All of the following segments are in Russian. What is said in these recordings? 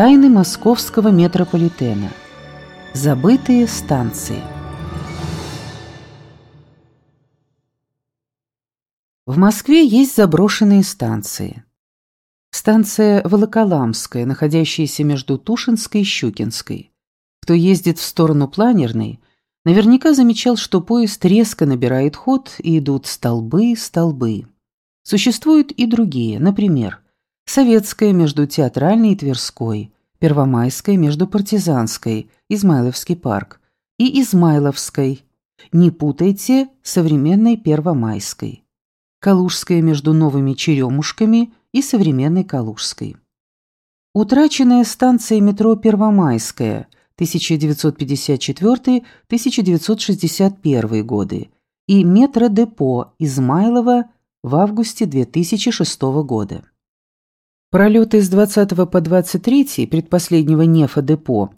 Тайны московского метрополитена. Забытые станции. В Москве есть заброшенные станции. Станция Волоколамская, находящаяся между Тушинской и Щукинской. Кто ездит в сторону Планерной, наверняка замечал, что поезд резко набирает ход и идут столбы, столбы. Существуют и другие, например, Советская между Театральной и Тверской, Первомайская между Партизанской, Измайловский парк и Измайловской. Не путайте современной Первомайской. Калужская между Новыми Черемушками и современной Калужской. Утраченная станция метро Первомайская 1954-1961 годы и метродепо Измайлова в августе 2006 года. Пролеты с 20 по 23 предпоследнего нефа-депо,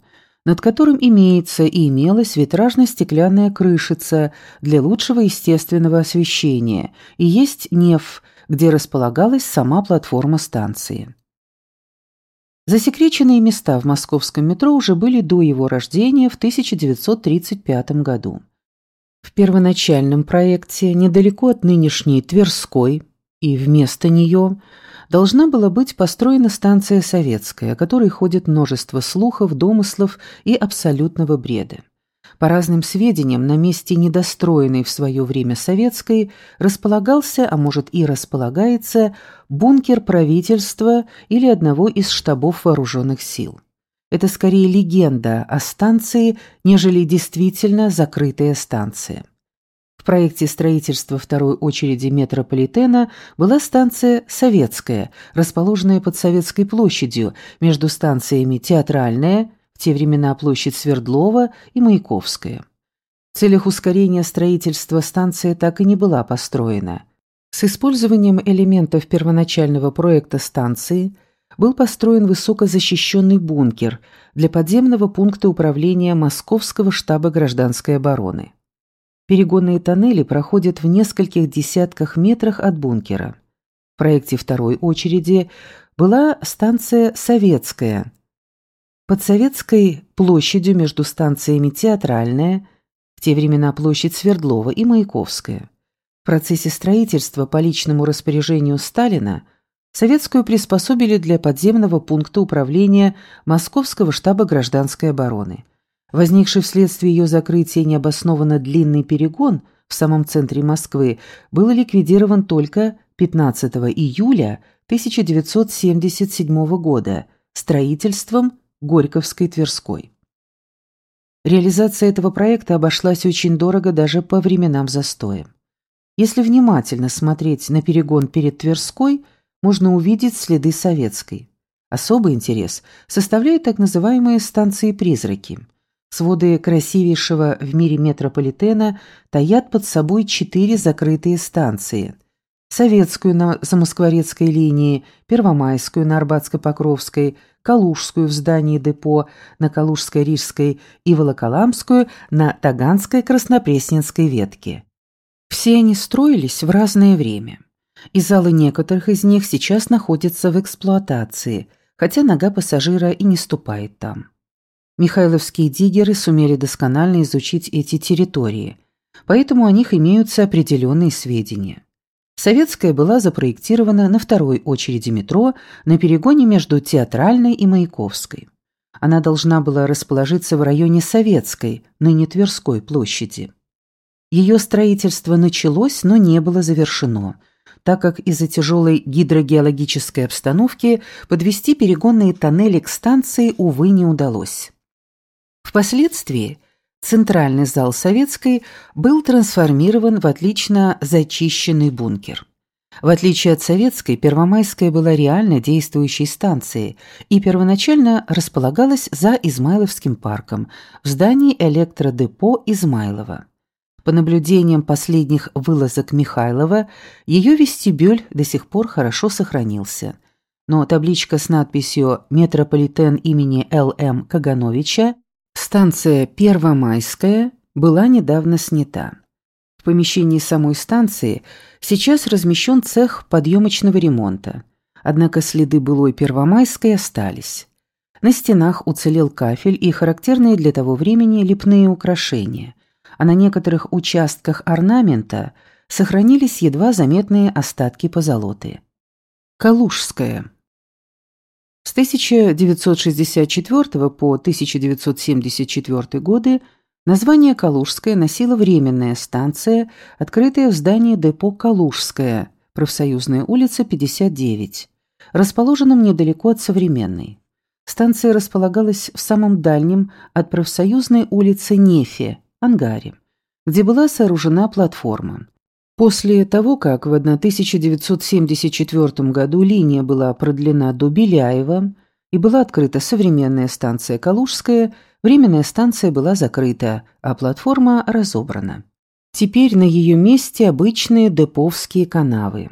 над которым имеется и имелась витражно-стеклянная крышица для лучшего естественного освещения, и есть неф, где располагалась сама платформа станции. Засекреченные места в московском метро уже были до его рождения в 1935 году. В первоначальном проекте, недалеко от нынешней Тверской, и вместо нее – должна была быть построена станция советская, о которой ходит множество слухов, домыслов и абсолютного бреда. По разным сведениям, на месте недостроенной в свое время советской располагался, а может и располагается, бункер правительства или одного из штабов вооруженных сил. Это скорее легенда о станции, нежели действительно закрытая станция. В проекте строительства второй очереди метрополитена была станция «Советская», расположенная под Советской площадью между станциями «Театральная», в те времена площадь Свердлова и Маяковская. В целях ускорения строительства станция так и не была построена. С использованием элементов первоначального проекта станции был построен высокозащищенный бункер для подземного пункта управления Московского штаба гражданской обороны. Перегонные тоннели проходят в нескольких десятках метрах от бункера. В проекте второй очереди была станция «Советская». Под Советской площадью между станциями «Театральная», в те времена площадь Свердлова и Маяковская. В процессе строительства по личному распоряжению Сталина Советскую приспособили для подземного пункта управления Московского штаба гражданской обороны – Возникший вследствие ее закрытия необоснованно длинный перегон в самом центре Москвы был ликвидирован только 15 июля 1977 года строительством Горьковской Тверской. Реализация этого проекта обошлась очень дорого даже по временам застоя. Если внимательно смотреть на перегон перед Тверской, можно увидеть следы советской. Особый интерес составляют так называемые станции-призраки – Своды красивейшего в мире метрополитена таят под собой четыре закрытые станции. Советскую на Замоскворецкой линии, Первомайскую на Арбатско-Покровской, Калужскую в здании депо на Калужско-Рижской и Волоколамскую на Таганской-Краснопресненской ветке. Все они строились в разное время. И залы некоторых из них сейчас находятся в эксплуатации, хотя нога пассажира и не ступает там. Михайловские диггеры сумели досконально изучить эти территории, поэтому о них имеются определенные сведения. Советская была запроектирована на второй очереди метро на перегоне между Театральной и Маяковской. Она должна была расположиться в районе Советской, ныне Тверской площади. Ее строительство началось, но не было завершено, так как из-за тяжелой гидрогеологической обстановки подвести перегонные тоннели к станции, увы, не удалось. Впоследствии центральный зал Советской был трансформирован в отлично зачищенный бункер. В отличие от Советской, Первомайская была реально действующей станцией и первоначально располагалась за Измайловским парком в здании электродепо Измайлова. По наблюдениям последних вылазок Михайлова, ее вестибюль до сих пор хорошо сохранился. Но табличка с надписью «Метрополитен имени Л.М. Кагановича» Станция Первомайская была недавно снята. В помещении самой станции сейчас размещен цех подъемочного ремонта, однако следы былой Первомайской остались. На стенах уцелел кафель и характерные для того времени лепные украшения, а на некоторых участках орнамента сохранились едва заметные остатки позолоты. Калужская. С 1964 по 1974 годы название Калужская носила временная станция, открытая в здании депо Калужская, профсоюзная улица, 59, расположенном недалеко от современной. Станция располагалась в самом дальнем от профсоюзной улицы Нефе, ангаре, где была сооружена платформа. После того, как в 1974 году линия была продлена до Беляева и была открыта современная станция Калужская, временная станция была закрыта, а платформа разобрана. Теперь на ее месте обычные деповские канавы.